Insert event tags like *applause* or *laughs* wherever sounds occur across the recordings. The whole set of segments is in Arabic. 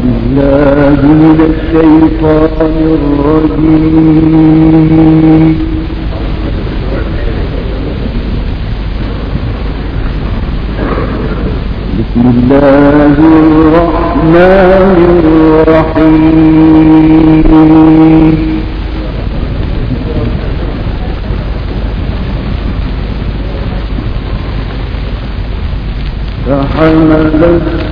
بالله من الشيطان الرجيم. بسم الله الرحمن الرحيم. فحملته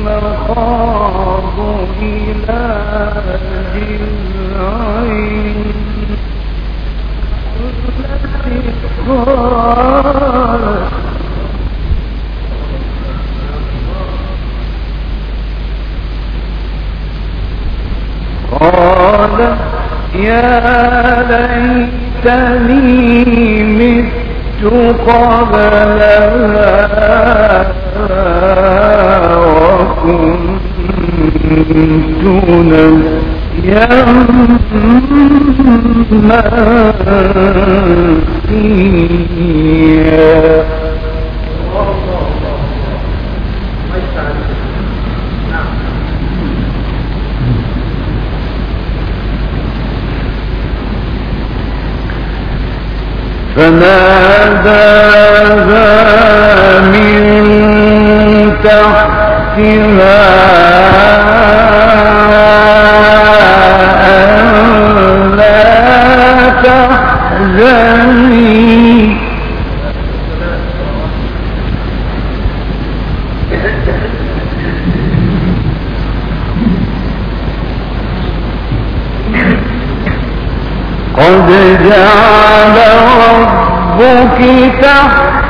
المخاض إلى جذعين قال يا ليتني مت قبل هذا. وكنت نسيا منسيا فناداها من قد جعل ربك تحتك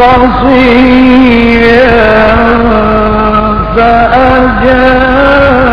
قصيا فأجاء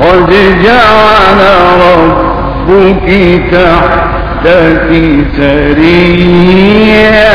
قد جعل ربك تحتك سريا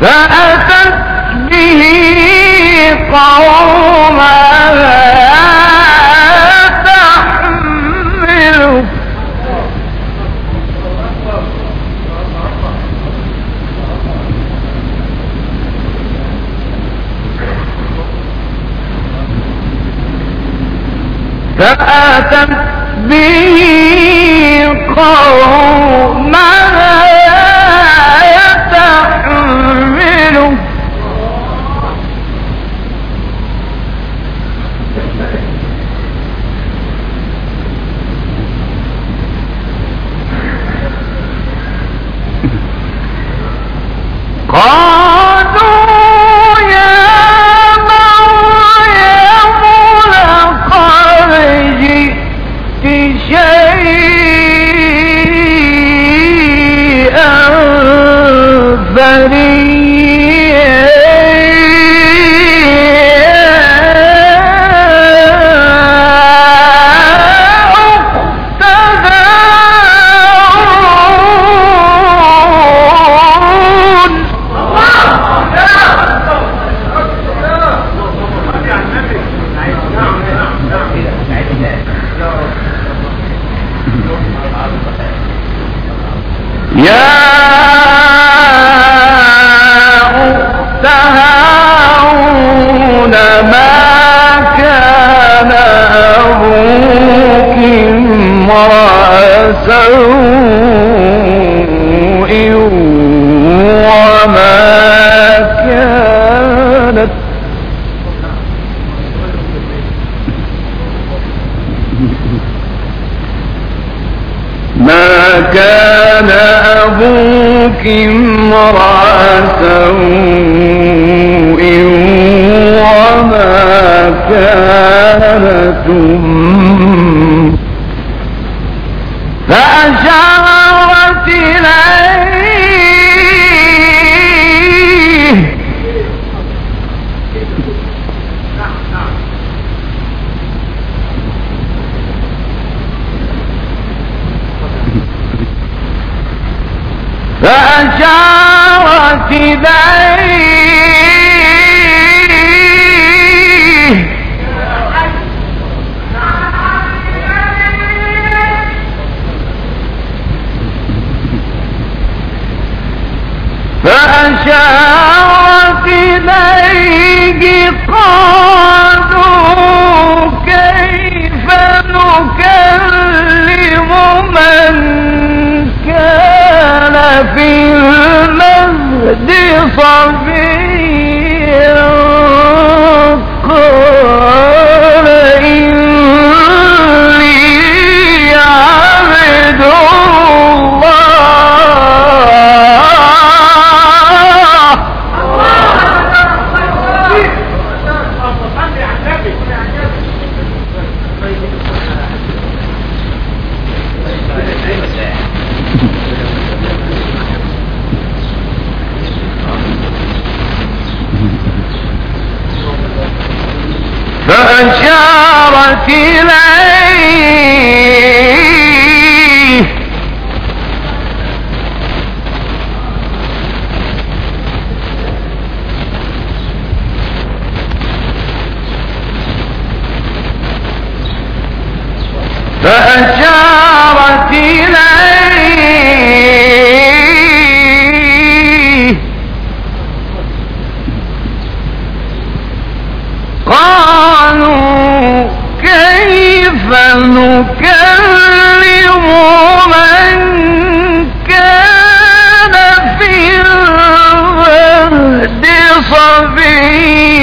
فأتت به قومها فأتت به قومها يا أخت هارون ما كان أبوك امرأ سوء وما امرأة سوء وما كانت فأشار في المهد صبيا صبيا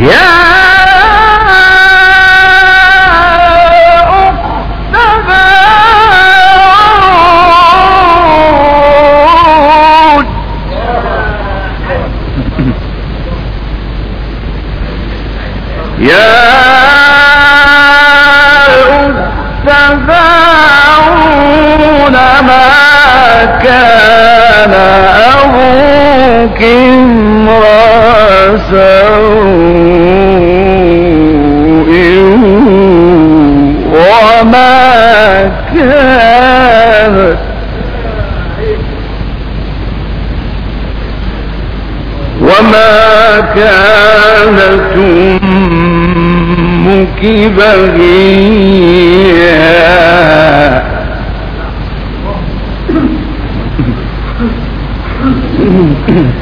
يا وما كانت أمك بغيا Mm-hmm. *laughs*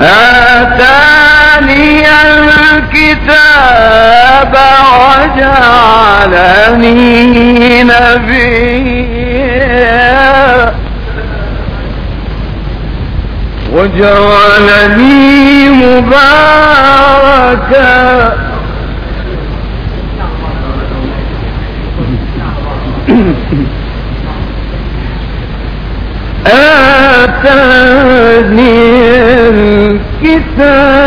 آتاني الكتاب وجعلني نبيا. وجعلني مباركا. آتاني الكتاب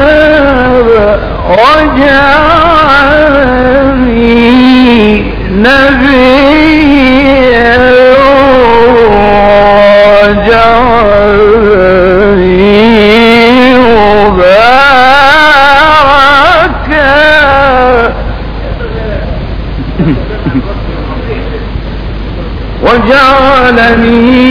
وجعلني نبيا وجعلني مباركا. *laughs* وجعلني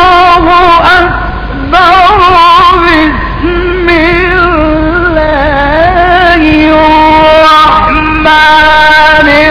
الرحمن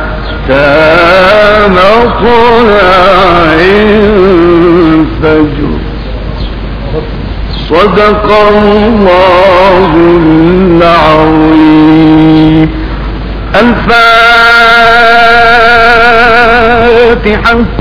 مطلع الفجر. صدق الله العظيم. الفاتحة.